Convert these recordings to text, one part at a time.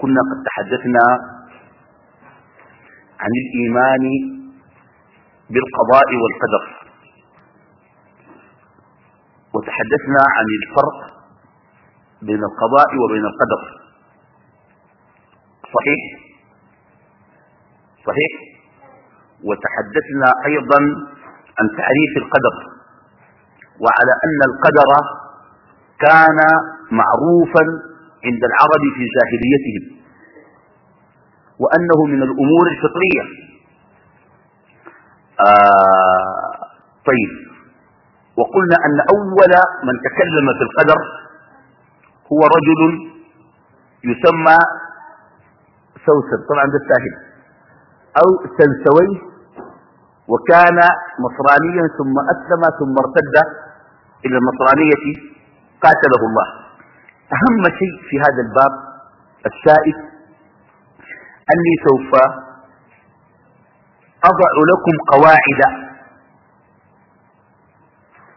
كنا قد تحدثنا عن الإيمان بالقضاء والقدر. وتحدثنا عن الفرق بين القضاء وبين القدر. صحيح؟ صحيح؟ وتحدثنا أيضا عن تعريف القدر. وعلى أن القدر كان معروفا عند العرب في جاهليتهم وأنه من الأمور الفطرية. آه طيب وقلنا أن أول من تكلم في القدر هو رجل يسمى سوسن طبعا ده الساهل أو سنسوي وكان نصرانيا ثم أسلم ثم ارتد إلى النصرانية قاتله الله. أهم شيء في هذا الباب السائد أني سوف أضع لكم قواعد.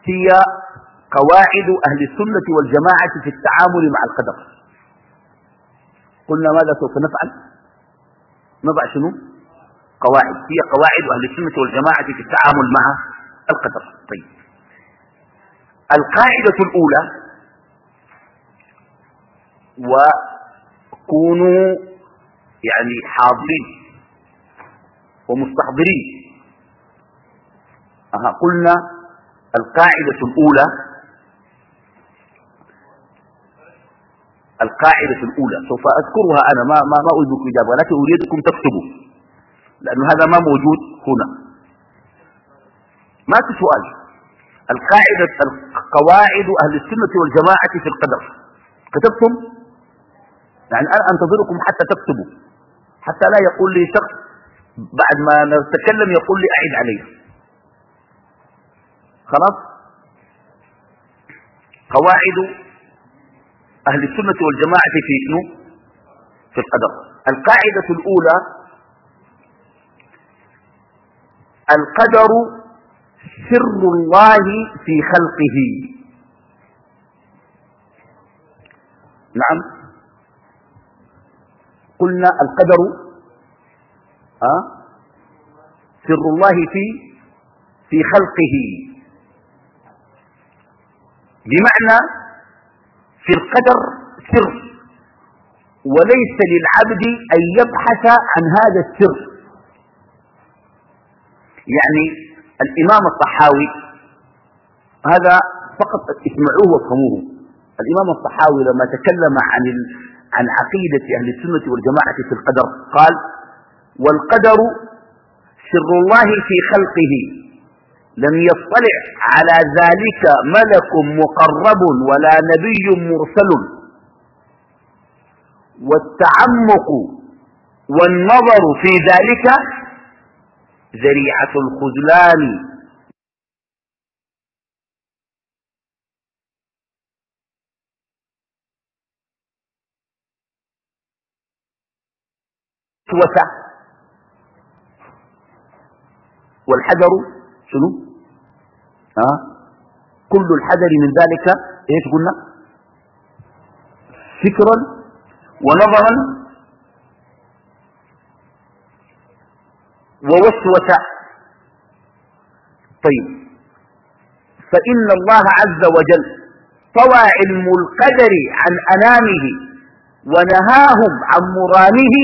هي قواعد أهل السنة والجماعة في التعامل مع القدر. قلنا ماذا سوف نفعل؟ نضع شنو؟ قواعد. هي قواعد أهل السنة والجماعة في التعامل مع القدر. طيب. القاعدة الأولى وكونوا يعني حاضرين ومستحضرين. أها قلنا القاعدة الأولى القاعدة الأولى سوف أذكرها أنا ما ما ما أريدكم إجابة ولكن أريدكم تكتبوا لأن هذا ما موجود هنا. ما في سؤال. القاعدة القواعد أهل السنة والجماعة في القدر. كتبتم؟ يعني أنا أنتظركم حتى تكتبوا. حتى لا يقول لي شخص بعد ما نتكلم يقول لي أعد عليه خلاص؟ قواعد أهل السنة والجماعة في شنو؟ في القدر. القاعدة الأولى القدر سر الله في خلقه. نعم؟ قلنا القدر أه؟ سر الله في في خلقه. بمعنى في القدر سر. وليس للعبد أن يبحث عن هذا السر. يعني الإمام الصحاوي هذا فقط اسمعوه وافهموه. الإمام الصحاوي لما تكلم عن عن عقيدة أهل السنة والجماعة في القدر. قال والقدر سر الله في خلقه لم يطلع على ذلك ملك مقرب ولا نبي مرسل. والتعمق والنظر في ذلك ذريعة الخذلان وسع والحجر شنو؟ ها؟ كل الحجر من ذلك إيش قلنا؟ فكرا ونظرا ووسوسة. طيب. فإن الله عز وجل طوى علم القدر عن أنامه ونهاهم عن مرامه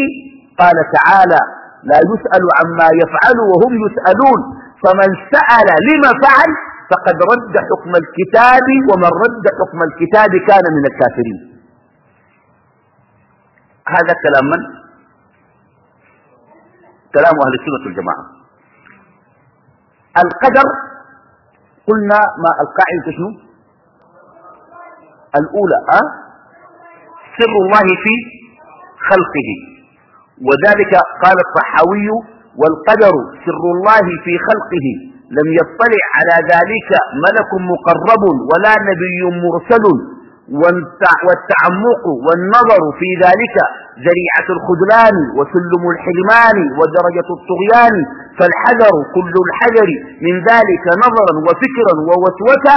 قال تعالى لا يسأل عما يفعل وهم يسألون. فمن سأل لما فعل فقد رد حكم الكتاب ومن رد حكم الكتاب كان من الكافرين. هذا كلام من؟ كلام أهل السنة والجماعة. القدر قلنا ما القاعدة شنو؟ الأولى أه؟ سر الله في خلقه. وذلك قال الصحاوي والقدر سر الله في خلقه لم يطلع على ذلك ملك مقرب ولا نبي مرسل والتعمق والنظر في ذلك ذريعة الخذلان وسلم الحرمان ودرجة الطغيان فالحذر كل الحذر من ذلك نظرا وفكرا ووسوسة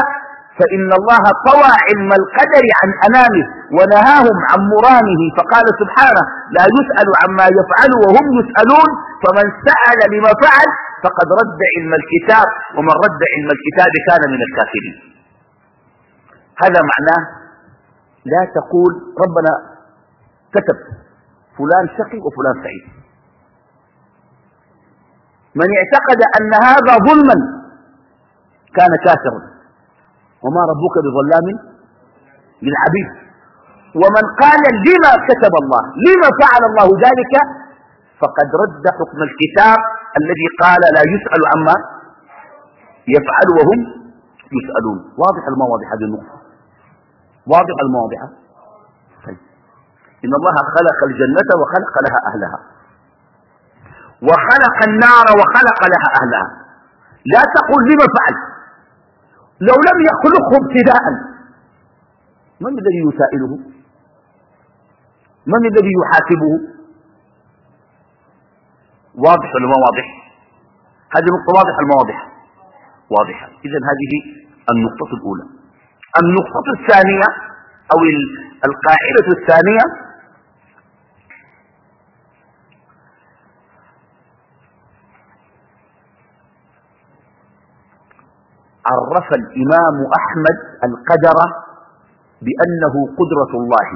فإن الله طوى علم القدر عن أنامه ونهاهم عن مرامه فقال سبحانه لا يسأل عما يفعل وهم يسألون فمن سأل لما فعل فقد رد علم الكتاب ومن رد علم الكتاب كان من الكافرين. هذا معناه لا تقول ربنا كتب فلان شقي وفلان سعيد. من اعتقد أن هذا ظلما كان كافرا. وما ربك بظلام للعبيد. ومن قال لما كتب الله لما فعل الله ذلك فقد رد حكم الكتاب الذي قال لا يسأل عما يفعل وهم يسألون. واضح المواضح هذه النقطة؟ واضح المواضحة طيب. إن الله خلق الجنة وخلق لها أهلها. وخلق النار وخلق لها أهلها. لا تقل لما فعل. لو لم يخلقه ابتداء من الذي يسائله؟ من الذي يحاسبه؟ واضح ولا ما واضح؟ هذه نقطة واضحة المواضح واضحة؟ إذا هذه النقطة الأولى. النقطة الثانية أو القاعدة الثانية عرف الإمام أحمد القدر بأنه قدرة الله.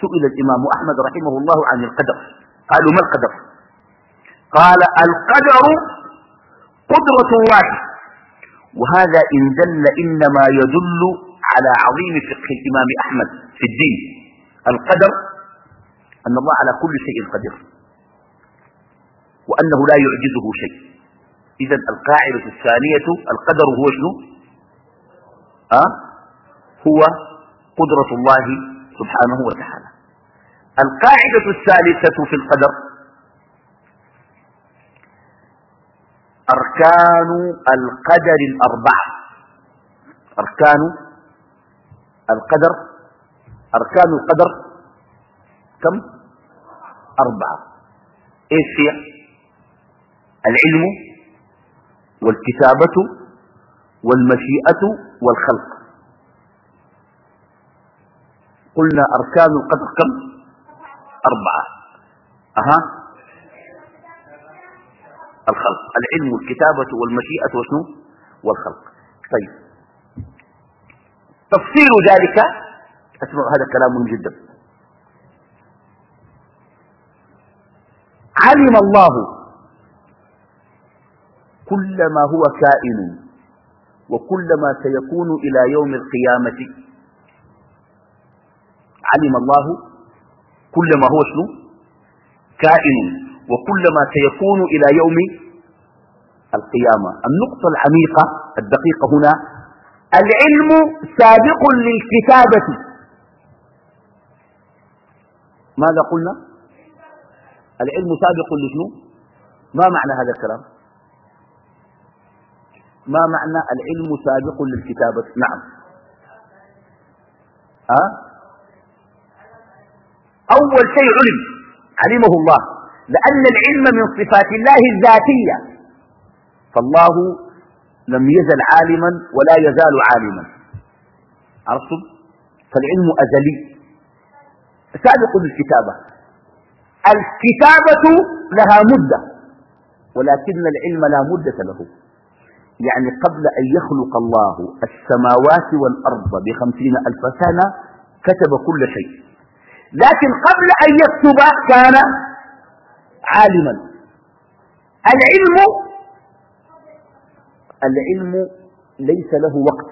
سئل الإمام أحمد رحمه الله عن القدر. قالوا ما القدر؟ قال القدر قدرة الله. وهذا إن دل إنما يدل على عظيم فقه الإمام أحمد في الدين. القدر أن الله على كل شيء قدير. وأنه لا يعجزه شيء. إذا القاعدة الثانية القدر هو شنو؟ أه؟ هو قدرة الله سبحانه وتعالى. القاعدة الثالثة في القدر أركان القدر الأربعة. أركان القدر أركان القدر كم؟ أربعة. إيش هي العلم والكتابة والمشيئة والخلق. قلنا أركان القدر كم؟ أربعة. أها؟ الخلق. العلم والكتابة والمشيئة وشنو؟ والخلق. طيب. تفصيل ذلك؟ أسمع هذا كلام جدا. علم الله كل ما هو كائن وكل ما سيكون إلى يوم القيامة. علم الله كل ما هو شنو؟ كائن وكل ما سيكون إلى يوم القيامة. النقطة العميقة الدقيقة هنا العلم سابق للكتابة. ماذا قلنا؟ العلم سابق لشنو؟ ما معنى هذا الكلام؟ ما معنى العلم سابق للكتابة؟ نعم. أه؟ أول شيء علم علمه الله. لأن العلم من صفات الله الذاتية. فالله لم يزل عالما ولا يزال عالما. عرفتم؟ فالعلم أزلي. سابق للكتابة. الكتابة لها مدة ولكن العلم لا مدة له. يعني قبل أن يخلق الله السماوات والأرض بخمسين ألف سنة كتب كل شيء. لكن قبل أن يكتب كان عالما. العلم العلم ليس له وقت.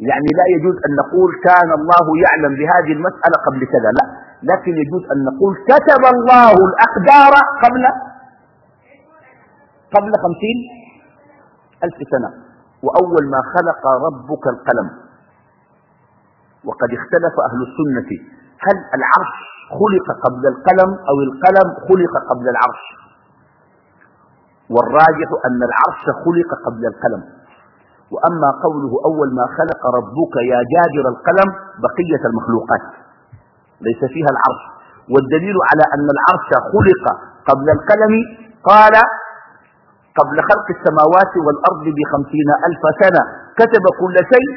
يعني لا يجوز أن نقول كان الله يعلم بهذه المسألة قبل كذا لا. لكن يجوز أن نقول كتب الله الأقدار قبل قبل خمسين ألف سنة. وأول ما خلق ربك القلم. وقد اختلف أهل السنة. هل العرش خلق قبل القلم أو القلم خلق قبل العرش؟ والراجح أن العرش خلق قبل القلم. وأما قوله أول ما خلق ربك يا جابر القلم بقية المخلوقات. ليس فيها العرش. والدليل على أن العرش خلق قبل القلم قال قبل خلق السماوات والأرض بخمسين ألف سنة. كتب كل شيء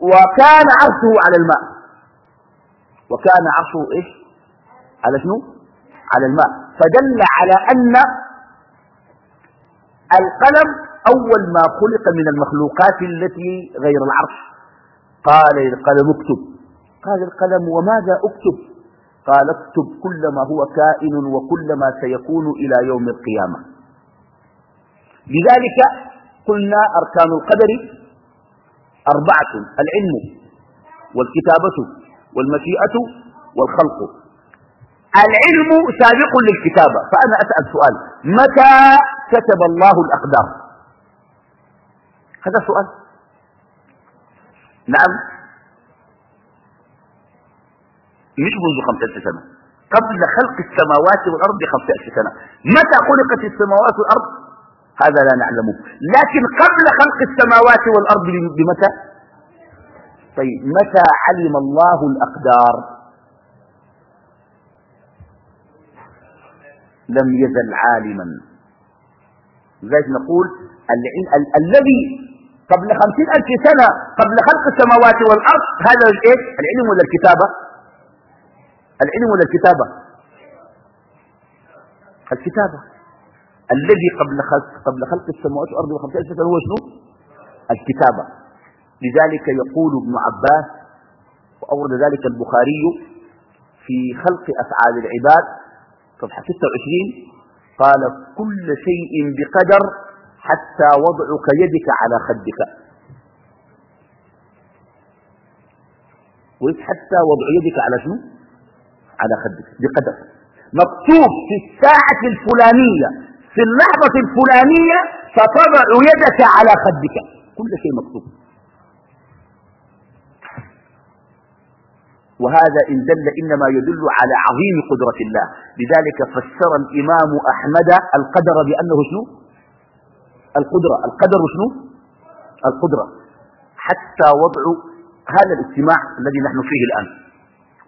وكان عرشه على الماء. وكان عرشه إيش؟ على شنو؟ على الماء. فدل على أن القلم أول ما خلق من المخلوقات التي غير العرش. قال القلم اكتب. قال القلم وماذا اكتب؟ قال اكتب كل ما هو كائن وكل ما سيكون إلى يوم القيامة. لذلك قلنا أركان القدر أربعة العلم والكتابة والمشيئة والخلق. العلم سابق للكتابة. فأنا أسأل سؤال متى كتب الله الأقدار؟ هذا سؤال. نعم. مش منذ خمسة سنة. قبل خلق السماوات والأرض بخمسة سنة. متى خلقت السماوات والأرض؟ هذا لا نعلمه. لكن قبل خلق السماوات والأرض بمتى؟ طيب متى علم الله الأقدار؟ لم يزل عالما. لذلك نقول الذي قبل خمسين ألف سنة قبل خلق السماوات والأرض هذا الايه العلم ولا الكتابة؟ العلم ولا الكتابة؟ الكتابة. الذي قبل خلق, قبل خلق السماوات والأرض بخمسين ألف سنة هو شنو؟ الكتابة لذلك يقول ابن عباس وأورد ذلك البخاري في خلق أفعال العباد صفحة 26 قال كل شيء بقدر حتى وضعك يدك على خدك. حتى وضع يدك على شنو؟ على خدك بقدر. مكتوب في الساعة الفلانية. في اللحظة الفلانية فتضع يدك على خدك. كل شيء مكتوب. وهذا إن دل إنما يدل على عظيم قدرة الله. لذلك فسر الإمام أحمد القدر بأنه شنو؟ القدرة. القدر شنو؟ القدرة. حتى وضع هذا الاجتماع الذي نحن فيه الآن.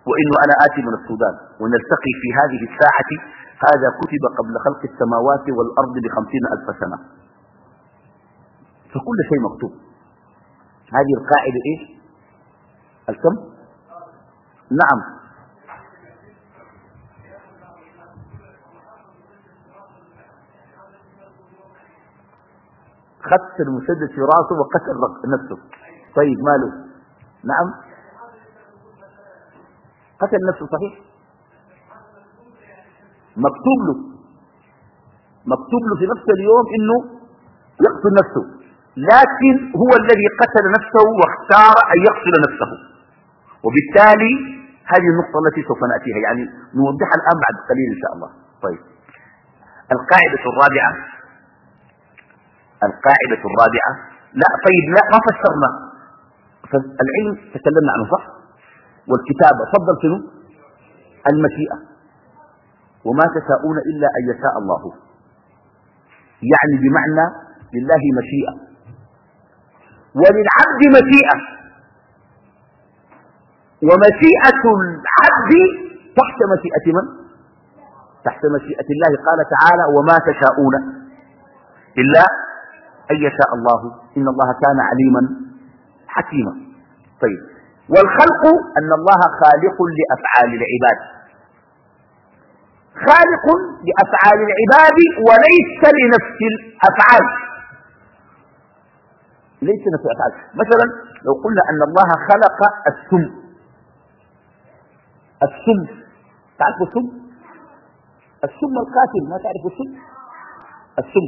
وإنه أنا آتي من السودان. ونلتقي في هذه الساعة. هذا كتب قبل خلق السماوات والأرض بخمسين ألف سنة. فكل شيء مكتوب. هذه القاعدة إيش؟ الكم؟ نعم. خدت المسدس في راسه وقتل نفسه. طيب ماله؟ نعم. قتل نفسه صحيح؟ مكتوب له. مكتوب له في نفس اليوم إنه يقتل نفسه. لكن هو الذي قتل نفسه واختار أن يقتل نفسه. وبالتالي هذه النقطة التي سوف نأتيها يعني نوضحها الآن بعد قليل إن شاء الله. طيب. القاعدة الرابعة. القاعدة الرابعة. لا طيب لا ما فسرنا. العلم تكلمنا عنه صح؟ والكتابة فضل شنو؟ المشيئة. وما تشاءون إلا أن يشاء الله. يعني بمعنى لله مشيئة. وللعبد مشيئة. ومشيئة العبد تحت مشيئة من؟ تحت مشيئة الله. قال تعالى وما تشاءون إلا أن يشاء الله. إن الله كان عليما حكيما. طيب. والخلق أن الله خالق لأفعال العباد. خالق لأفعال العباد وليس لنفس الأفعال. ليس نفس الأفعال. مثلا لو قلنا أن الله خلق السم. السم. تعرف السم؟ السم القاتل. ما تعرف السم؟ السم.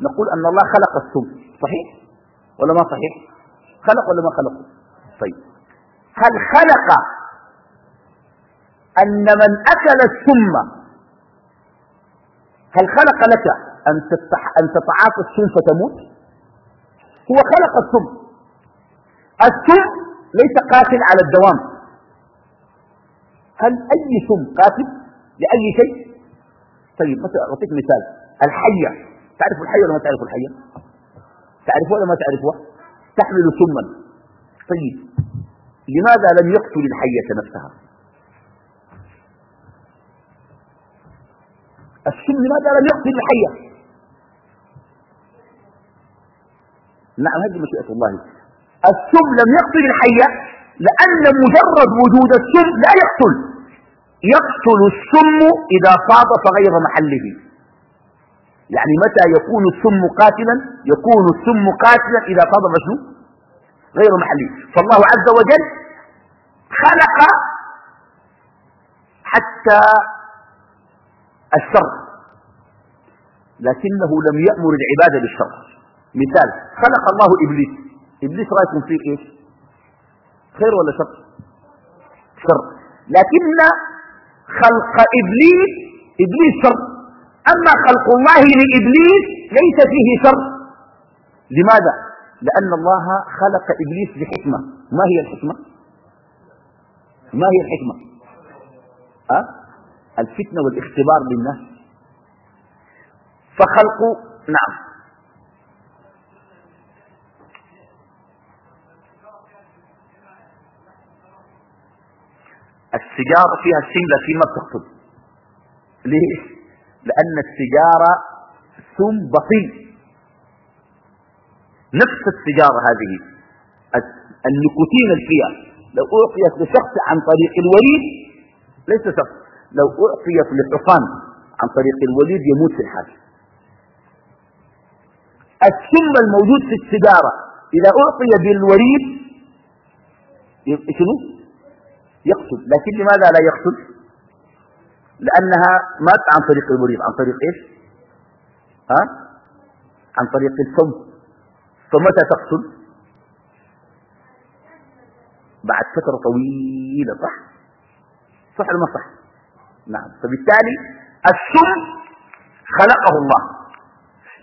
نقول أن الله خلق السم. صحيح ولا ما صحيح؟ خلق ولا ما خلق؟ طيب. هل خلق أن من أكل السم هل خلق لك أن, أن تتعاطى السم فتموت؟ هو خلق السم السم ليس قاتل على الدوام. هل أي سم قاتل لأي شيء؟ طيب مثلا أعطيك مثال. الحية. تعرف الحية ولا ما تعرف الحية؟ تعرفها ولا ما تعرفها؟ تحمل سما طيب لماذا لم يقتل الحية نفسها؟ السم لماذا لم يقتل الحية؟ نعم هذه مشيئة الله. السم لم يقتل الحية لأن مجرد وجود السم لا يقتل. يقتل السم إذا صادف غير محله. يعني متى يكون السم قاتلا؟ يكون السم قاتلا إذا صادف شنو غير محله فالله عز وجل خلق حتى الشر لكنه لم يأمر العباد بالشر. مثال خلق الله إبليس. إبليس رأيكم فيه إيش خير ولا شر؟ شر. لكن خلق إبليس إبليس شر. أما خلق الله لإبليس ليس فيه شر. لماذا؟ لأن الله خلق إبليس لحكمة ما هي الحكمة؟ ما هي الحكمة؟ أه؟ الفتنة والاختبار للناس. فخلق نعم. السيجارة فيها السم لكن ما بتقتل ليش؟ لأن السيجارة سم بطيء نفس السيجارة هذه. النيكوتين فيها لو أعطيت لشخص عن طريق الوريد ليس شخص. لو أعطيت لحصان عن طريق الوريد يموت في الحال السم الموجود في السيجارة إذا أعطي بالوريد شنو؟ يقتل. لكن لماذا لا يقتل؟ لأنها مات عن طريق المريض عن طريق إيش؟ ها؟ عن طريق الفم فمتى تقتل؟ بعد فترة طويلة. صح. صح ولا ما صح؟ نعم. فبالتالي السم خلقه الله.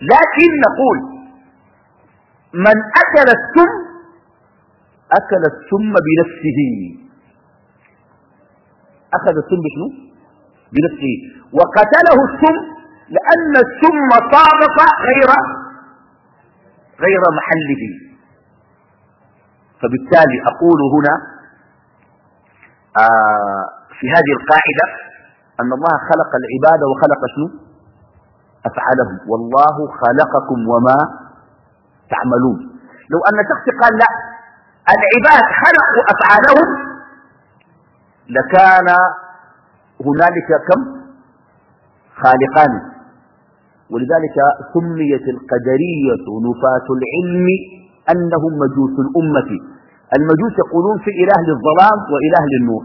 لكن نقول من أكل السم أكل السم بنفسه. أخذ السم بشنو؟ بنفسه. وقتله السم لأن السم طابق غير غير محله فبالتالي أقول هنا آه في هذه القاعدة أن الله خلق العباد وخلق شنو؟ أفعالهم. والله خلقكم وما تعملون. لو أن شخص قال لا العباد خلقوا أفعالهم لكان هنالك كم؟ خالقان. ولذلك سميت القدرية نفاة العلم أنهم مجوس الأمة. المجوس يقولون في إله للظلام وإله للنور.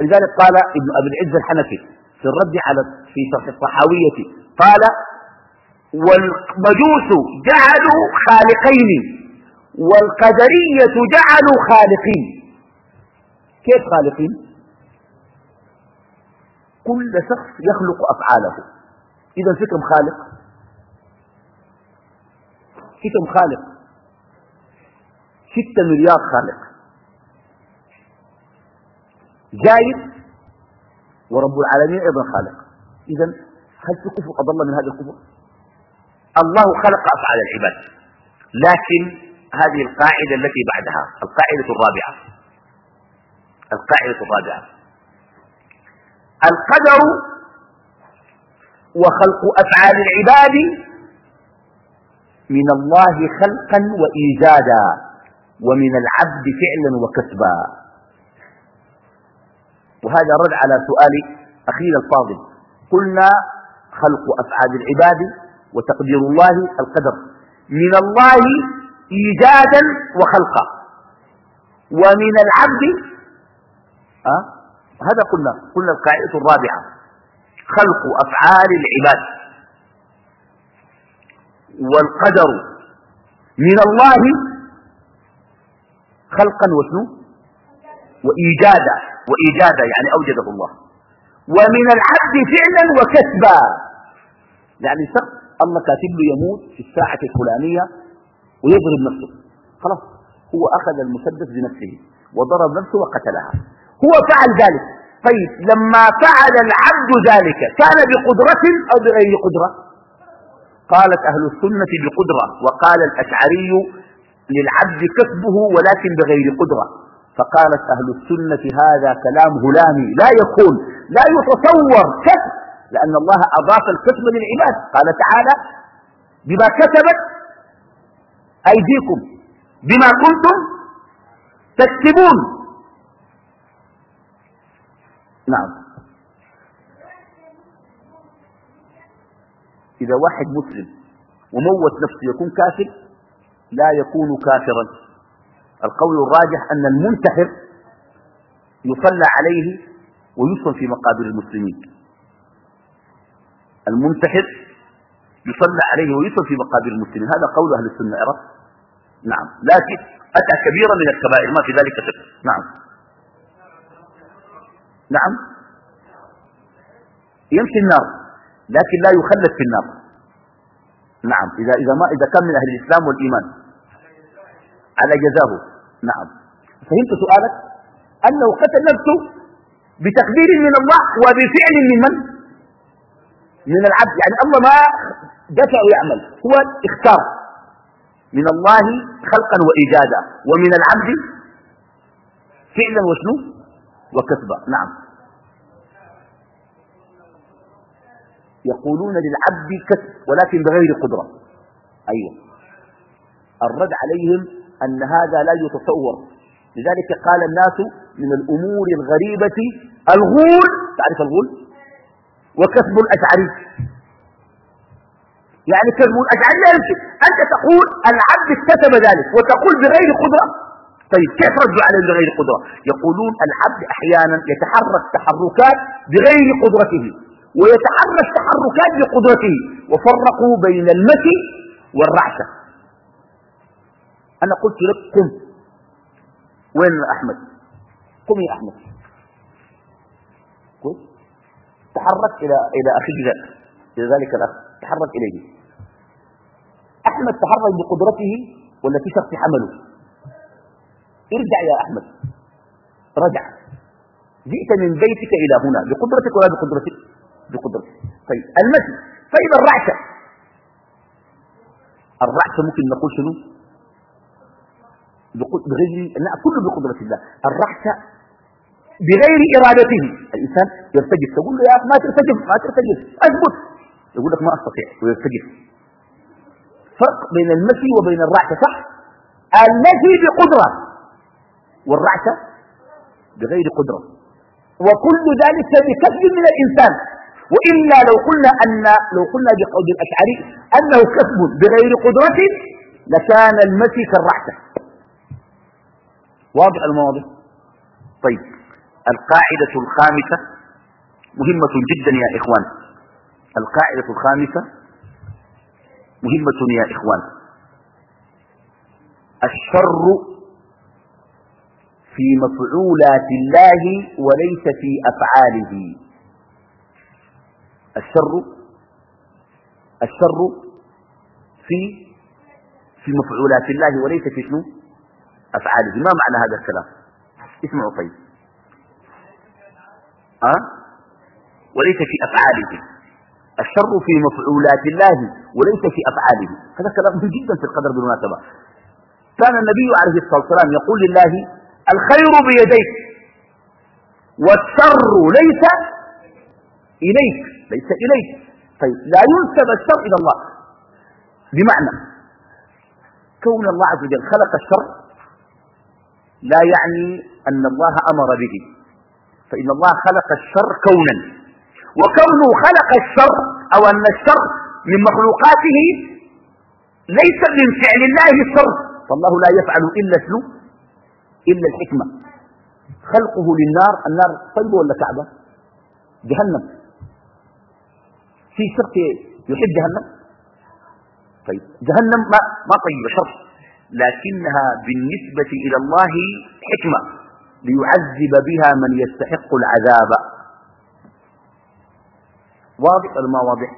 لذلك قال ابن أبي العز الحنفي في الرد على في شرح الصحاوية قال والمجوس جعلوا خالقين والقدرية جعلوا خالقين. كيف خالقين؟ كل شخص يخلق أفعاله. إذا في كم خالق. في كم خالق. ستة مليار خالق. جايد ورب العالمين أيضا خالق. إذا هل في كفر أضل من هذا الكفر؟ الله خلق أفعال العباد. لكن هذه القاعدة التي بعدها القاعدة الرابعة. القاعدة الرابعة. القدر وخلق أفعال العباد من الله خلقا وإيجادا ومن العبد فعلا وكسبا. وهذا رد على سؤال أخينا الفاضل. قلنا خلق أفعال العباد وتقدير الله القدر. من الله إيجادا وخلقا. ومن العبد أه؟ هذا قلنا. قلنا القاعدة الرابعة. خلق أفعال العباد. والقدر من الله خلقا وشنو؟ وإيجادا وإيجادا يعني أوجده الله. ومن العبد فعلا وكسبا. يعني شخص الله كاتب له يموت في الساعة الفلانية ويضرب نفسه. خلاص هو أخذ المسدس بنفسه وضرب نفسه وقتلها. هو فعل ذلك. طيب لما فعل العبد ذلك كان بقدرة أو بغير قدرة؟ قالت أهل السنة بقدرة وقال الأشعري للعبد كسبه ولكن بغير قدرة. فقالت أهل السنة هذا كلام هلامي لا يكون لا يتصور كسب لأن الله أضاف الكسب للعباد. قال تعالى بما كسبت أيديكم بما كنتم تكسبون. نعم. إذا واحد مسلم وموت نفسه يكون كافر لا يكون كافرا. القول الراجح أن المنتحر يصلى عليه ويصل في مقابر المسلمين. المنتحر يصلى عليه ويصل في مقابر المسلمين. هذا قول أهل السنة عرف نعم. لكن أتى كبيرا من الكبائر ما في ذلك شك. نعم. نعم. يمشي النار لكن لا يخلد في النار. نعم إذا, إذا, ما إذا كان من أهل الإسلام والإيمان. على جزاه. نعم. فهمت سؤالك؟ أنه قتل نفسه بتقدير من الله وبفعل من من؟ من العبد. يعني الله ما دفع يعمل هو اختار. من الله خلقا وإيجادا. ومن العبد فعلا وشنو؟ وكسبا نعم. يقولون للعبد كسب ولكن بغير قدرة. أيوة. الرد عليهم أن هذا لا يتصور. لذلك قال الناس من الأمور الغريبة الغول. تعرف الغول؟ وكسب الأشعري. يعني كسب الأشعري. لا أنت تقول العبد اكتسب ذلك وتقول بغير قدرة. طيب كيف ردوا عليه بغير قدرة؟ يقولون العبد أحيانا يتحرك تحركات بغير قدرته ويتحرك تحركات بقدرته وفرقوا بين المشي والرعشة. أنا قلت لك قم. وين أحمد؟ قم يا أحمد. قم. تحرك إلى إلى أخيك ذاك إلى ذلك الأخ تحرك إليه. أحمد تحرك بقدرته ولا في شخص حمله؟ ارجع يا أحمد. رجع. جئت من بيتك إلى هنا. بقدرتك ولا بقدرتك؟ بقدرتك. طيب المشي. طيب الرعشة الرعشة ممكن نقول شنو؟ بغير لا كله بقدرة الله. الرعشة بغير إرادته. الإنسان يرتجف. تقول له يا ما ترتجف ما ترتجف. أثبت. يقول لك ما أستطيع. ويرتجف. فرق بين المشي وبين الرعشة صح؟ المشي بقدرة. والرعشة بغير قدرة. وكل ذلك بكسب من الإنسان. وإلا لو قلنا أن لو قلنا بقول الأشعري أنه كسب بغير قدرة لكان المشي كالرعشة. واضح المواضيع؟ طيب. القاعدة الخامسة مهمة جدا يا إخوان. القاعدة الخامسة مهمة يا إخوان. الشر في مفعولات الله وليس في أفعاله. الشر الشر في في مفعولات الله وليس في شنو؟ أفعاله. ما معنى هذا الكلام؟ اسمعوا طيب. أه؟ وليس في أفعاله. الشر في مفعولات الله وليس في أفعاله. هذا كلام جدا في القدر بالمناسبة. كان النبي عليه الصلاة والسلام يقول لله الخير بيديك والشر ليس إليك ليس إليك. طيب لا ينسب الشر إلى الله. بمعنى كون الله عز وجل خلق الشر لا يعني أن الله أمر به. فإن الله خلق الشر كونا. وكونه خلق الشر أو أن الشر من مخلوقاته ليس من فعل الله الشر فالله لا يفعل إلا شنو إلا الحكمة. خلقه للنار النار طيبة ولا كعبة؟ جهنم. في شرط يحب جهنم؟ طيب جهنم ما, ما طيبة شر. لكنها بالنسبة إلى الله حكمة ليعذب بها من يستحق العذاب. واضح ولا ما واضح؟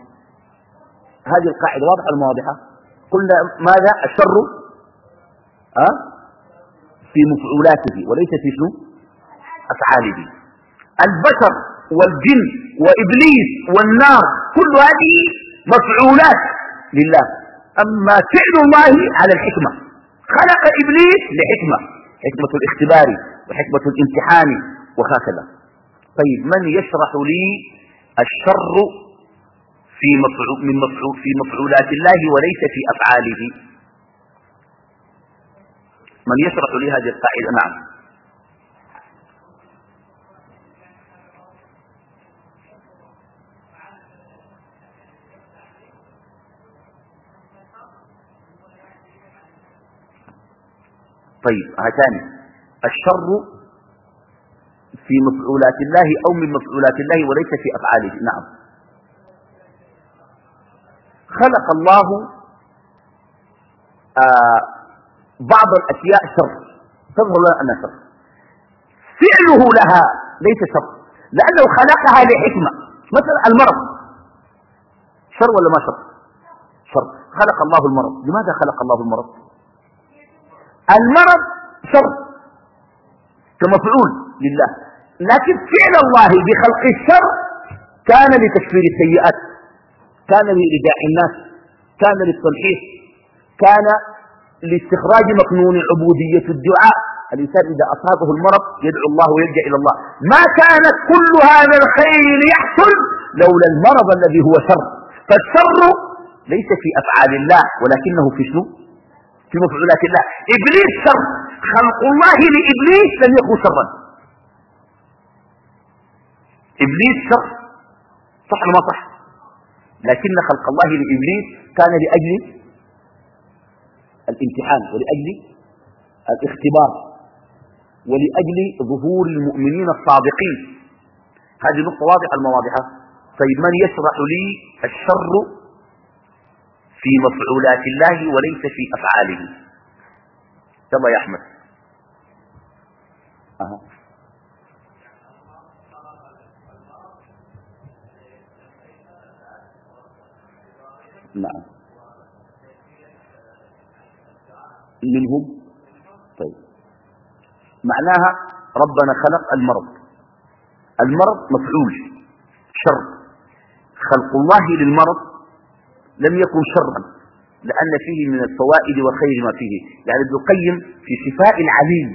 هذه القاعدة واضحة ولا واضحة؟ قلنا ماذا؟ الشر. أه؟ في مفعولاته وليس في شنو؟ أفعاله. البشر والجن وإبليس والنار كل هذه مفعولات لله. أما فعل الله على الحكمة. خلق إبليس لحكمة حكمة الاختبار وحكمة الامتحان وهكذا. طيب من يشرح لي الشر في مفعول من في مفعولات الله وليس في أفعاله؟ من يشرح لي هذه القاعدة؟ نعم. طيب هاتان الشر في مفعولات الله أو من مفعولات الله وليس في أفعاله. نعم. خلق الله آه بعض الأشياء شر. تظهر لنا أنها شر. فعله لها ليس شر. لأنه خلقها لحكمة. مثلا المرض. شر ولا ما شر؟ شر. خلق الله المرض. لماذا خلق الله المرض؟ المرض شر. كمفعول لله. لكن فعل الله بخلق الشر كان لتكفير السيئات. كان لإرجاع الناس. كان للتمحيص كان لاستخراج مكنون عبودية الدعاء. الإنسان إذا أصابه المرض يدعو الله ويلجأ إلى الله. ما كانت كل هذا الخير ليحصل لولا المرض الذي هو شر. فالشر ليس في أفعال الله ولكنه في شنو؟ في مفعولات الله. إبليس شر. خلق الله لإبليس لم يكن شرا. إبليس شر. صح ولا ما صح؟ لكن خلق الله لإبليس كان لأجل الامتحان ولأجل الاختبار ولأجل ظهور المؤمنين الصادقين. هذه نقطة واضحة المواضحة طيب من يشرح لي الشر في مفعولات الله وليس في أفعاله؟ يلا يا أحمد. أه. نعم. منهم. طيب. معناها ربنا خلق المرض. المرض مفعول. شر. خلق الله للمرض لم يكن شرا لأن فيه من الفوائد والخير ما فيه. يعني ابن القيم في شفاء العليم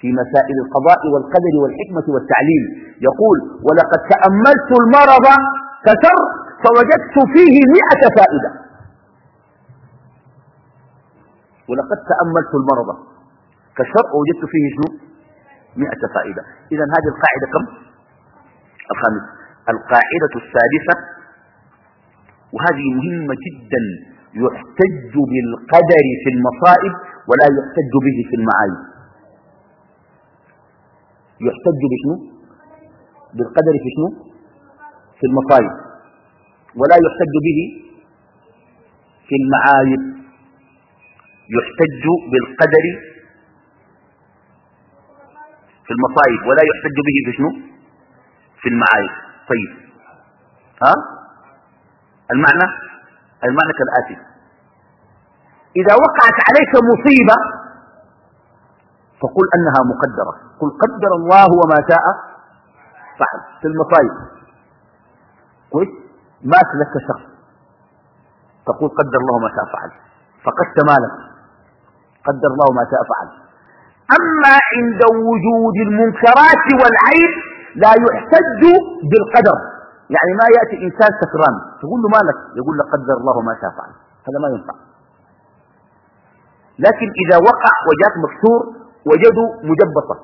في مسائل القضاء والقدر والحكمة والتعليم يقول ولقد تأملت المرض كشر فوجدت فيه مئة فائدة. ولقد تأملت المرض كشر ووجدت فيه شنو؟ مئة فائدة. إذا هذه القاعدة كم؟ الخامس. القاعدة السادسة. وهذه مهمة جدا. يحتج بالقدر في المصائب ولا يحتج به في المعايب. يحتج بشنو؟ بالقدر في شنو؟ في المصائب. ولا يحتج به في المعايب. يحتج بالقدر في المصائب ولا يحتج به في شنو؟ في المعايب. طيب. ها؟ المعنى؟ المعنى كالآتي. إذا وقعت عليك مصيبة فقل أنها مقدرة. قل قدر الله وما شاء فعل. في المصايب كويس؟ مات لك شخص تقول قدر الله ما شاء فعل. فقدت مالك قدر الله ما شاء فعل. أما عند وجود المنكرات والعيب لا يحتج بالقدر. يعني ما يأتي إنسان سكران تقول له مالك؟ يقول لك قدر الله ما شاء فعل. هذا ما ينفع. لكن إذا وقع وجاءت مكسور وجدوا مجبطة.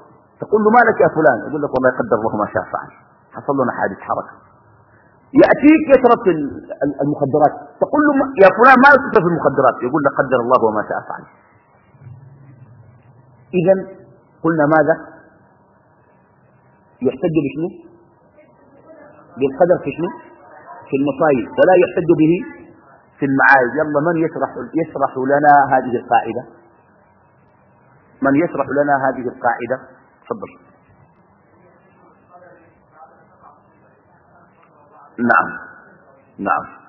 تقول له مالك يا فلان؟ يقول لك والله قدر الله ما شاء فعل. حصل لنا حادث حركة. يأتيك يشرب المخدرات. تقول له يا فلان ما تشرب في المخدرات. يقول لك قدر الله وما شاء فعل. إذا قلنا ماذا؟ يحتج بشنو؟ بالقدر في شنو؟ في المصايب ولا يحتج به في المعايب. يلا من يشرح يشرح لنا هذه القاعدة؟ من يشرح لنا هذه القاعدة؟ تفضل. نعم. نعم.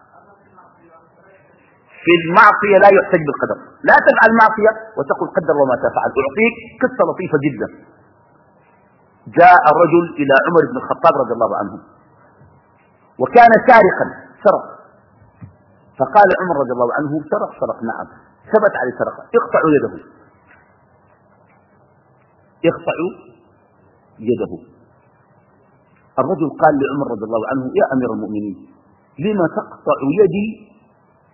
في المعصية لا يحتج بالقدر. لا تفعل معصية وتقول قدر وما تفعل. أعطيك قصة لطيفة جدا. جاء رجل إلى عمر بن الخطاب رضي الله عنه. وكان سارقا. سرق. فقال عمر رضي الله عنه سرق سرق نعم. ثبت عليه سرقة. اقطعوا يده. اقطعوا يده. الرجل قال لعمر رضي الله عنه يا أمير المؤمنين لما تقطع يدي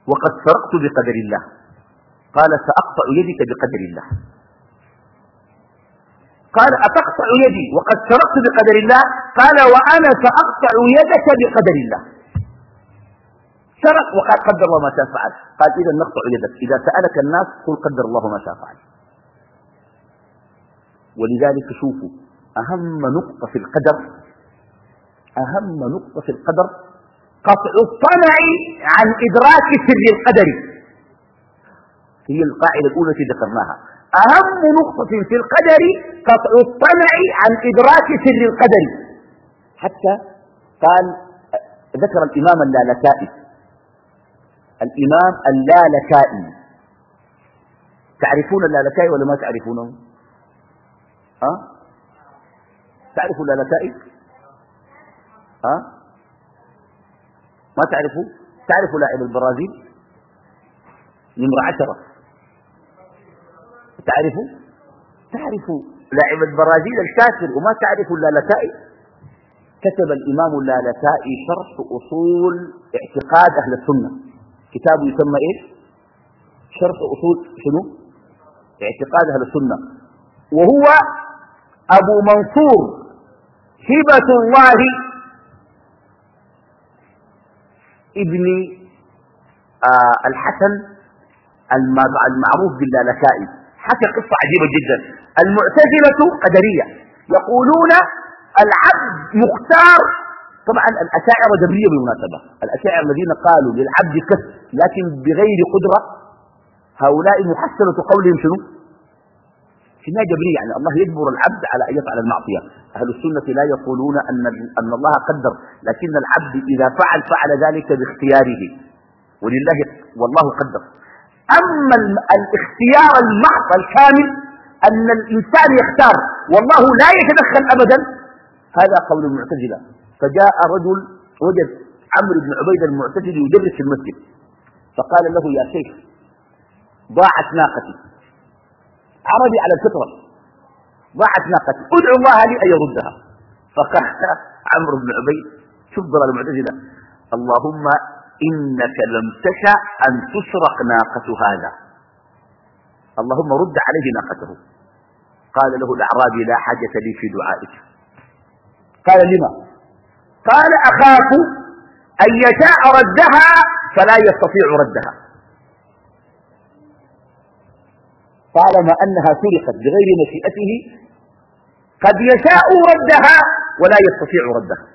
وقد سرقت بقدر الله. قال سأقطع يدك بقدر الله. قال أتقطع يدي وقد سرقت بقدر الله. قال وأنا سأقطع يدك بقدر الله. سرق وقال قدر الله ما شاء فعل. قال إذا نقطع يدك. إذا سألك الناس قل قدر الله ما شاء فعل. ولذلك شوفوا أهم نقطة في القدر أهم نقطة في القدر قطع الطمع عن إدراك سر القدر. هي القاعدة الأولى التي ذكرناها. أهم نقطة في القدر قطع الطمع عن إدراك سر القدر. حتى قال ذكر الإمام اللالكائي. الإمام اللالكائي. تعرفون اللالكائي ولا ما تعرفونه؟ ها؟ تعرفوا اللالكائي؟ ها؟ ما تعرفوا تعرفوا لاعب البرازيل؟ نمرة عشرة. تعرفوا تعرفوا لاعب البرازيل الكافر وما تعرفوا اللالكائي كتب الإمام اللالكائي شرح أصول اعتقاد أهل السنة. كتاب يسمى إيش؟ شرح أصول شنو؟ اعتقاد أهل السنة. وهو أبو منصور هبة الله ابن آه الحسن المعروف باللالكائي. حكى قصة عجيبة جدا. المعتزلة قدرية. يقولون العبد مختار. طبعا الأشاعرة جبرية بالمناسبة. الأشاعرة الذين قالوا للعبد كسب لكن بغير قدرة هؤلاء محسنة قولهم شنو؟ النهاية جبرية يعني الله يجبر العبد على أن يفعل المعصية. أهل السنة لا يقولون أن, أن الله قدر لكن العبد إذا فعل فعل ذلك باختياره. ولله والله قدر. أما الاختيار المحض الكامل أن الإنسان يختار والله لا يتدخل أبدا هذا قول المعتزلة. فجاء رجل وجد عمرو بن عبيد المعتزلي يدرس في المسجد. فقال له يا شيخ ضاعت ناقتي. عربي على الفطرة. ضاعت ناقتي. ادعو الله لي أن يردها. فقال عمرو بن عبيد شوف ضلال المعتزلة. اللهم إنك لم تشأ أن تسرق ناقة هذا. اللهم رد عليه ناقته. قال له الأعرابي لا حاجة لي في دعائك. قال لما؟ قال أخاف أن يشاء ردها فلا يستطيع ردها. طالما أنها سرقت بغير مشيئته قد يشاء ردها ولا يستطيع ردها.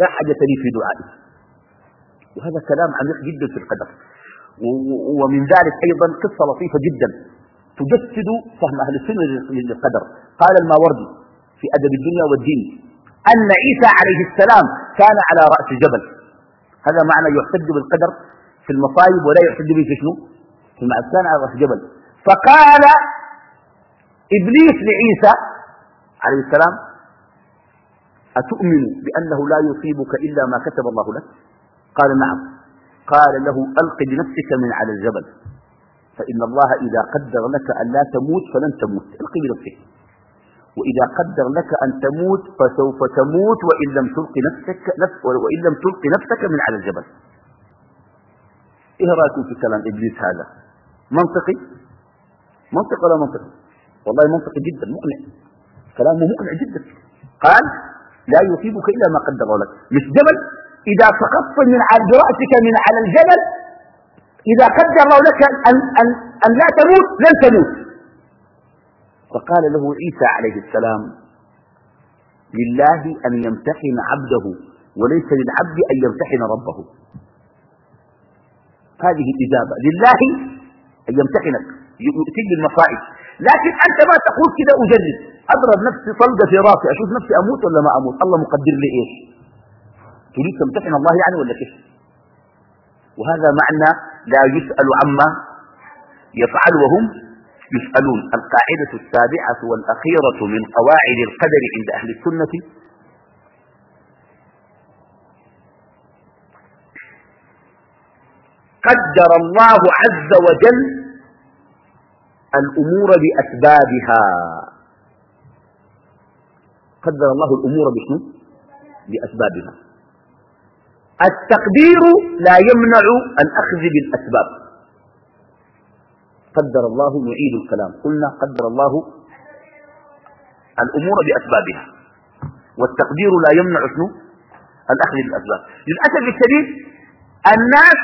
لا حاجة لي في دعائه وهذا كلام عميق جدا في القدر. ومن ذلك أيضا قصة لطيفة جدا. تجسد فهم أهل السنة للقدر. قال الماوردي في أدب الدنيا والدين أن عيسى عليه السلام كان على رأس جبل. هذا معنى يحتج بالقدر في المصايب ولا يحتج به في شنو؟ في كان على رأس جبل. فقال إبليس لعيسى عليه السلام أتؤمن بأنه لا يصيبك إلا ما كتب الله لك؟ قال نعم. قال له ألق بنفسك من على الجبل فإن الله إذا قدر لك أن لا تموت فلن تموت. ألق بنفسك. وإذا قدر لك أن تموت فسوف تموت وإن لم تلق نفسك نفس وإن لم تلق نفسك من على الجبل. إيه رأيكم في كلام إبليس هذا؟ منطقي؟ منطق ولا منطق؟ والله منطقي جدا مقنع. كلامه مقنع جدا. قال لا يصيبك إلا ما قدر لك. مش جبل؟ إذا سقطت من برأسك من على الجبل إذا قدر لك أن, أن, أن لا تموت لن تموت. فقال له عيسى عليه السلام لله أن يمتحن عبده وليس للعبد أن يمتحن ربه. هذه الإجابة. لله أن يمتحنك. يؤتي بالمصائب لكن أنت ما تقول كده أجرب. أضرب نفسي طلقة في راسي. أشوف نفسي أموت ولا ما أموت؟ الله مقدر لي إيش؟ تريد تمتحن الله يعني ولا كيف؟ وهذا معنى لا يسأل عما يفعل وهم يسألون. القاعدة السابعة والأخيرة من قواعد القدر عند أهل السنة. قدر الله عز وجل الأمور بأسبابها. قدر الله الأمور بشنو؟ بأسبابها. التقدير لا يمنع الأخذ بالأسباب. قدر الله نعيد الكلام. قلنا قدر الله الأمور بأسبابها. والتقدير لا يمنع شنو؟ الأخذ بالأسباب. للأسف الشديد الناس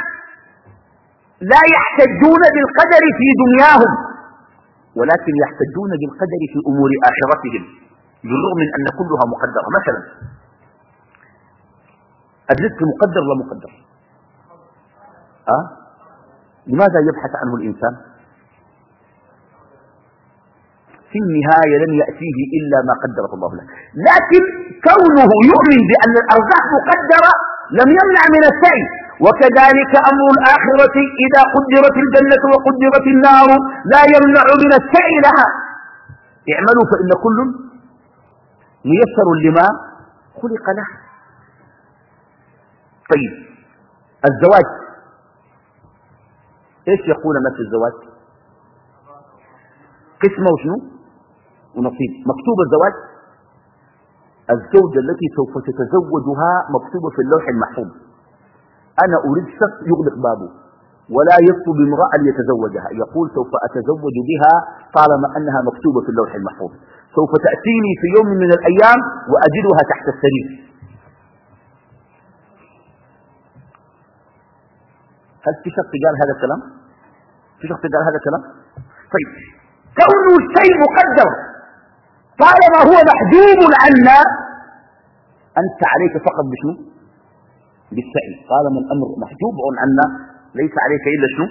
لا يحتجون بالقدر في دنياهم. ولكن يحتجون بالقدر في أمور آخرتهم بالرغم من أن كلها مقدرة. مثلا الرزق مقدر ولا مقدر؟ أه؟ لماذا يبحث عنه الإنسان؟ في النهاية لن يأتيه إلا ما قدره الله له لكن كونه يؤمن بأن الأرزاق مقدرة لم يمنع من السعي. وكذلك أمر الآخرة إذا قدرت الجنة وقدرت النار لا يمنع من السعي لها. اعملوا فإن كل ميسر لما خلق له طيب الزواج. إيش يقول الناس الزواج؟ قسمه وشنو ونصيب. مكتوب الزواج؟ الزوجة التي سوف تتزوجها مكتوبة في اللوح المحفوظ. أنا أريد شخص يغلق بابه ولا يطلب امرأة ليتزوجها. يقول سوف أتزوج بها طالما أنها مكتوبة في اللوح المحفوظ. سوف تأتيني في يوم من الأيام وأجدها تحت السرير. هل في شخص قال هذا الكلام؟ في شخص قال هذا الكلام؟ طيب. كونه الشيء مقدر طالما هو محجوب عنا أنت عليك فقط بشنو؟ بالسعي. طالما الأمر محجوب عنا ليس عليك إلا شنو؟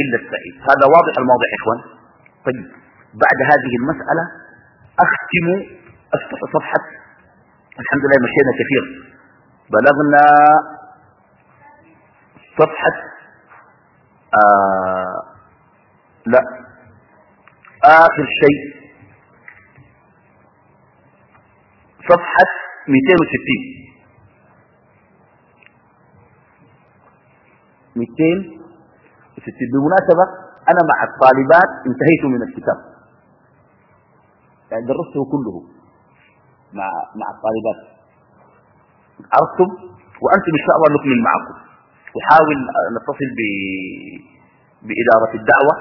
إلا السعي. هذا واضح الموضع يا إخوان؟ طيب. بعد هذه المسألة أختم أفتح صفحة. الحمد لله مشينا كثير. بلغنا صفحة آه لا. آخر شيء. صفحة 260 260 بالمناسبة أنا مع الطالبات انتهيت من الكتاب. يعني درسته كله مع مع الطالبات. عرفتم؟ وأنتم إن شاء الله نكمل معكم. وحاول نتصل ب بإدارة الدعوة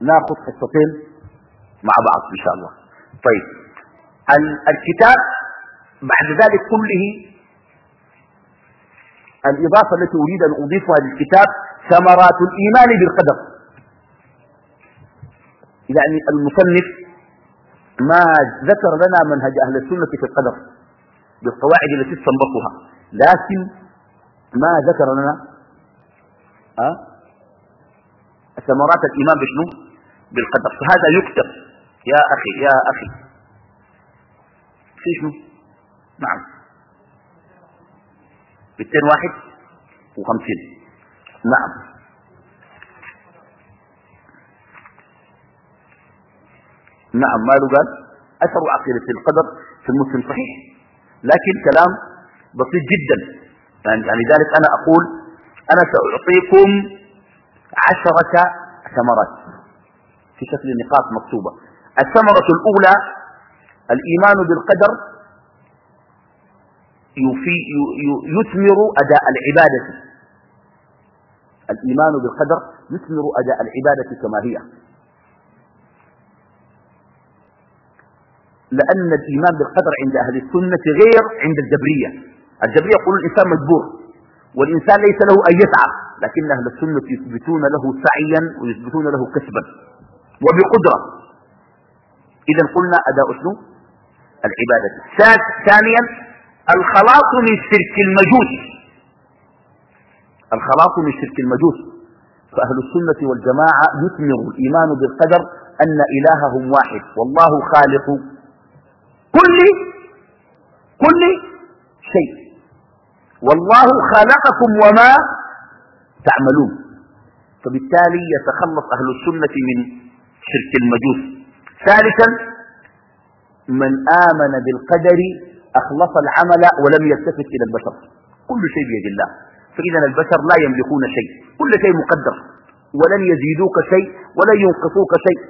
وناخذ حصتين مع بعض إن شاء الله. طيب الكتاب بعد ذلك كله الإضافة التي أريد أن أضيفها للكتاب ثمرات الإيمان بالقدر. يعني المصنف ما ذكر لنا منهج أهل السنة في القدر بالقواعد التي استنبطها لكن ما ذكر لنا أه؟ ثمرات الإيمان بشنو؟ بالقدر. فهذا يكتب. يا أخي يا أخي. في شنو؟ نعم. مئتين واحد وخمسين. نعم. نعم ما قال؟ أثر عقيدة القدر في المسلم صحيح لكن كلام بسيط جدا. يعني, يعني ذلك أنا أقول أنا سأعطيكم عشرة ثمرات. في شكل نقاط مكتوبة. الثمرة الأولى الإيمان بالقدر يثمر أداء العبادة. الإيمان بالقدر يثمر أداء العبادة كما هي. لأن الإيمان بالقدر عند أهل السنة غير عند الجبرية. الجبرية يقول الإنسان مجبور والإنسان ليس له أن يسعى لكن أهل السنة يثبتون له سعيا ويثبتون له كسبا وبقدرة. إذا قلنا أداء شنو؟ العبادة. ثانيا الخلاص من شرك المجوس. الخلاص من شرك المجوس. فأهل السنة والجماعة يثمر الإيمان بالقدر أن إلههم واحد. والله خالق كل كل شيء. والله خلقكم وما تعملون. فبالتالي يتخلص أهل السنة من شرك المجوس. ثالثا من آمن بالقدر أخلص العمل ولم يلتفت إلى البشر. كل شيء بيد الله. فإذا البشر لا يملكون شيء. كل شيء مقدر. ولن يزيدوك شيء ولن ينقصوك شيء.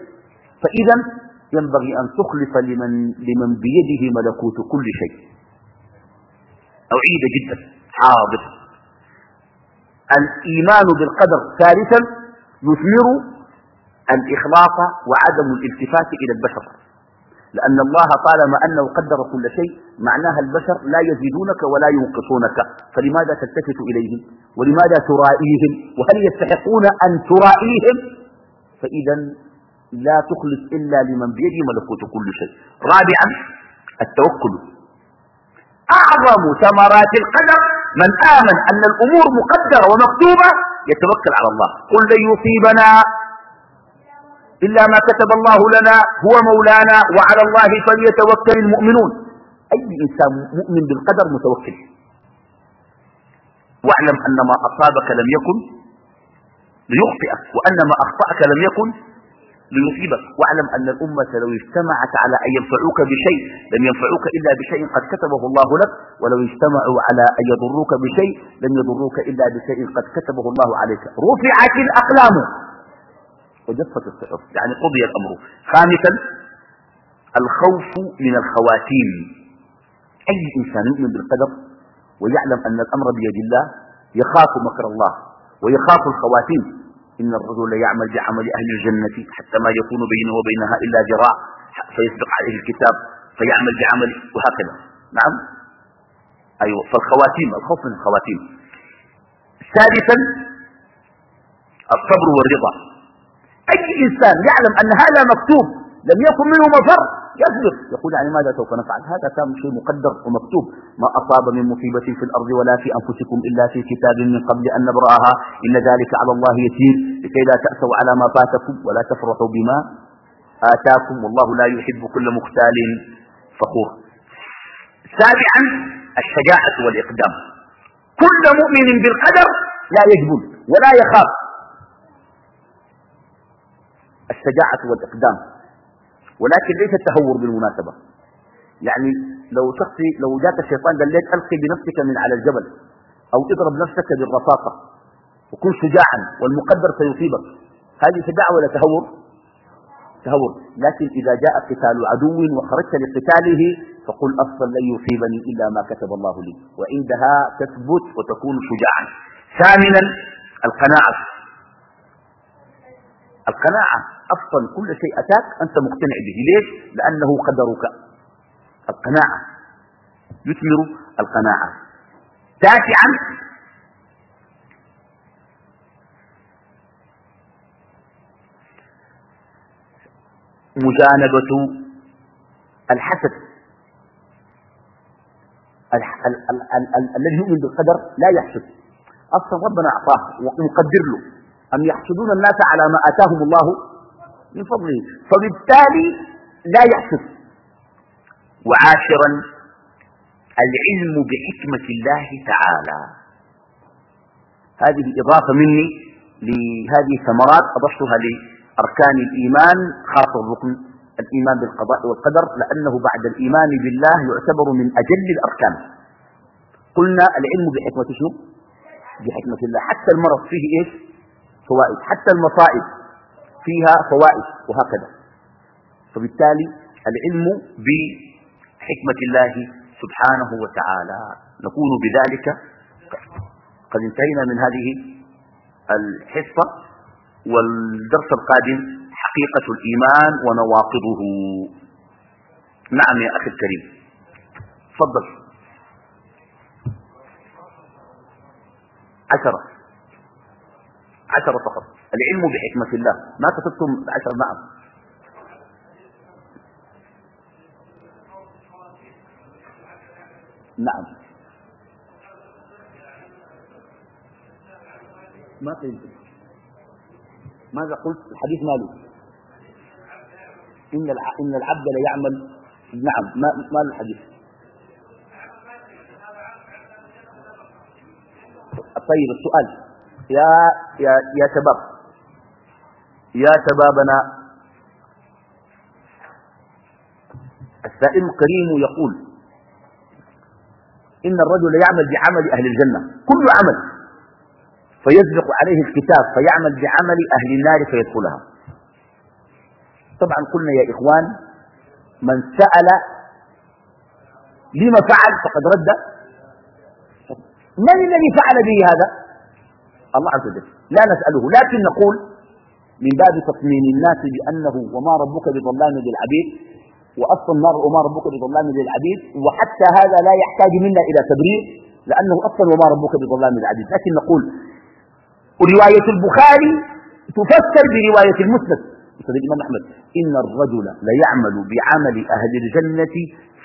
فإذا ينبغي أن تخلص لمن, لمن بيده ملكوت كل شيء. أعيد جدا. حاضر. الإيمان بالقدر ثالثا يثمر الإخلاص وعدم الالتفات إلى البشر. لأن الله طالما أنه قدر كل شيء معناها البشر لا يزيدونك ولا ينقصونك. فلماذا تلتفت إليهم؟ ولماذا ترائيهم؟ وهل يستحقون أن ترائيهم؟ فإذا لا تخلص إلا لمن بيده ملكوت كل شيء. رابعا التوكل. أعظم ثمرات القدر من آمن أن الأمور مقدرة ومكتوبة يتوكل على الله. قل لن يصيبنا إلا ما كتب الله لنا هو مولانا وعلى الله فليتوكل المؤمنون. أي إنسان مؤمن بالقدر متوكل. واعلم أن ما أصابك لم يكن ليخطئك وأن ما أخطأك لم يكن ليصيبك. واعلم أن الأمة لو اجتمعت على أن ينفعوك بشيء لم ينفعوك إلا بشيء قد كتبه الله لك ولو اجتمعوا على أن يضروك بشيء لم يضروك إلا بشيء قد كتبه الله عليك. رفعت الأقلام. وجفت الصحف يعني قضي الأمر. خامسا الخوف من الخواتيم. أي إنسان يؤمن بالقدر ويعلم أن الأمر بيد الله يخاف مكر الله ويخاف الخواتيم. إن الرجل يعمل بعمل أهل الجنة حتى ما يكون بينه وبينها إلا ذراع فيسبق عليه الكتاب فيعمل بعمل وهكذا. نعم. أيوة. فالخواتيم الخوف من الخواتيم. ثالثا الصبر والرضا. أي إنسان يعلم أن هذا مكتوب لم يكن منه مفر يصبر يقول يعني ماذا سوف نفعل؟ هذا كان شيء مقدر ومكتوب. ما أصاب من مصيبة في الأرض ولا في أنفسكم إلا في كتاب من قبل أن نبرأها. إن ذلك على الله يسير. لكي لا تأسوا على ما فاتكم ولا تفرحوا بما آتاكم. والله لا يحب كل مختال فخور. سابعا الشجاعة والإقدام. كل مؤمن بالقدر لا يجبن ولا يخاف. الشجاعة والإقدام. ولكن ليس التهور بالمناسبة. يعني لو شخصي لو جاك الشيطان قال لك ألقي بنفسك من على الجبل أو اضرب نفسك بالرصاصة وكن شجاعا والمقدر سيصيبك. هذه شجاعة ولا تهور؟ تهور. لكن إذا جاء قتال عدو وخرجت لقتاله فقل أصلا لن يصيبني إلا ما كتب الله لي. وعندها تثبت وتكون شجاعا. ثامنا القناعة. القناعة. أصلا كل شيء أتاك أنت مقتنع به. ليش؟ لأنه قدرك. القناعة. يثمر القناعة. تاسعا. مجانبة الحسد. الذي يؤمن بالقدر لا يحسد. أصلا ربنا أعطاه ومقدر له أم يحسدون الناس على ما آتاهم الله من فضله. فبالتالي لا يحسد وعاشرا العلم بحكمة الله تعالى. هذه إضافة مني لهذه الثمرات أضفتها لأركان الإيمان خاصة الركن الإيمان بالقضاء والقدر لأنه بعد الإيمان بالله يعتبر من أجل الأركان. قلنا العلم بحكمة شنو؟ بحكمة الله. حتى المرض فيه إيش؟ فوائد. حتى المصائب. فيها فوائد وهكذا. فبالتالي العلم بحكمة الله سبحانه وتعالى. نكون بذلك قد انتهينا من هذه الحصة والدرس القادم حقيقة الإيمان ونواقضه. نعم يا أخي الكريم. تفضل. عشرة. عشرة فقط. العلم بحكمة الله. ما كتبتم عشر نعم نعم. ما فهمت ماذا قلت؟ الحديث ماله. إن إن العبد ليعمل نعم. ما ما الحديث؟ طيب السؤال. يا يا يا شباب. يا شبابنا. السائل الكريم يقول إن الرجل يعمل بعمل أهل الجنة كل عمل فيسبق عليه الكتاب فيعمل بعمل أهل النار فيدخلها. طبعا قلنا يا إخوان من سأل لما فعل فقد رد. من الذي فعل به هذا؟ الله عز وجل. لا نسأله لكن نقول من باب تطمين الناس بأنه وما ربك بظلام للعبيد وأصلا النار وما ربك بظلام للعبيد وحتى هذا لا يحتاج منا إلى تبرير لأنه أصلا وما ربك بظلام للعبيد. لكن نقول رواية البخاري تفسر برواية المسند. مسند الإمام أحمد إن الرجل ليعمل بعمل أهل الجنة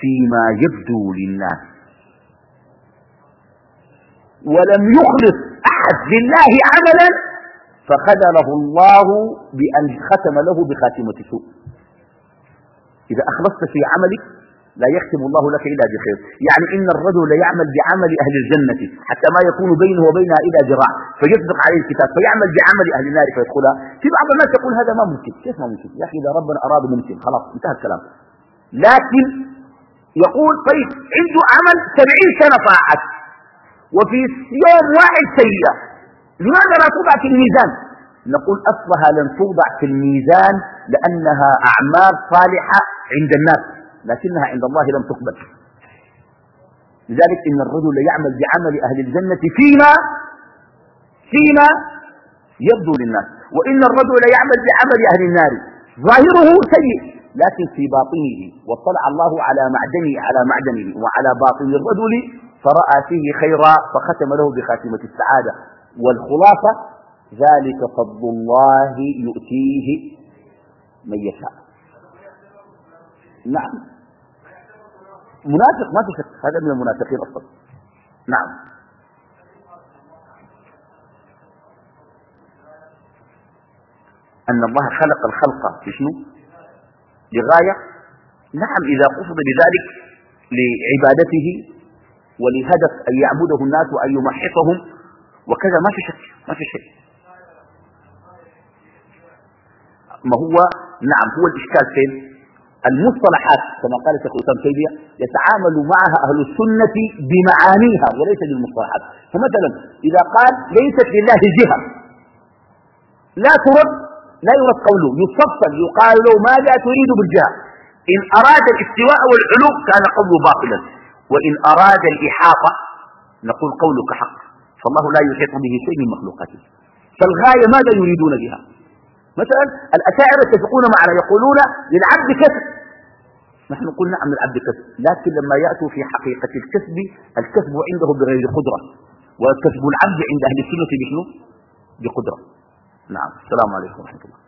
فيما يبدو للناس. ولم يخلص أحد لله عملا فخذله الله بأن ختم له بخاتمة سوء. إذا أخلصت في عملك لا يختم الله لك إلا بخير. يعني إن الرجل يعمل بعمل أهل الجنة حتى ما يكون بينه وبينها إلا ذراع فيسبق عليه الكتاب فيعمل بعمل أهل النار فيدخلها. في بعض الناس يقول هذا ما ممكن. كيف ما ممكن؟ يا أخي إذا ربنا أراد ممكن خلاص انتهى الكلام. لكن يقول طيب عنده عمل سبعين سنة طاعت وفي يوم واحد سيئة. لماذا لا توضع في الميزان؟ نقول أصلها لن توضع في الميزان لأنها أعمال صالحة عند الناس لكنها عند الله لم تقبل. لذلك إن الرجل يعمل بعمل أهل الجنة فيما فيما يبدو للناس وإن الرجل يعمل بعمل أهل النار ظاهره سيء لكن في باطنه واطلع الله على معدنه على معدنه وعلى باطن الرجل فرأى فيه خيرا فختم له بخاتمة السعادة. والخلاصة ذلك فضل الله يؤتيه من يشاء. نعم. منافق ما في شك هذا من المنافقين أصلا. نعم. أن الله خلق الخلق في شنو؟ لغاية. نعم إذا قصد بذلك لعبادته ولهدف أن يعبده الناس وأن يمحصهم وكذا ما في شك ما في شيء ما هو؟ نعم هو الإشكال فين؟ المصطلحات كما قال شيخ الإسلام تيمية يتعامل معها أهل السنة بمعانيها وليس بالمصطلحات. فمثلا إذا قال ليست لله جهة لا ترد لا يرد قوله يفصل يقال له ماذا تريد بالجهة. إن أراد الاستواء والعلو كان قوله باطلا. وإن أراد الإحاطة نقول قولك حق فالله لا يحيط به شيء من مخلوقاته. فالغاية ماذا يريدون بها؟ مثلا الأشاعرة يتفقون معنا يقولون للعبد كسب. نحن نقول نعم للعبد كسب لكن لما يأتوا في حقيقة الكسب الكسب عنده بغير قدرة. وكسب العبد عند أهل السنة بشنو؟ بقدرة. نعم. السلام عليكم ورحمة الله.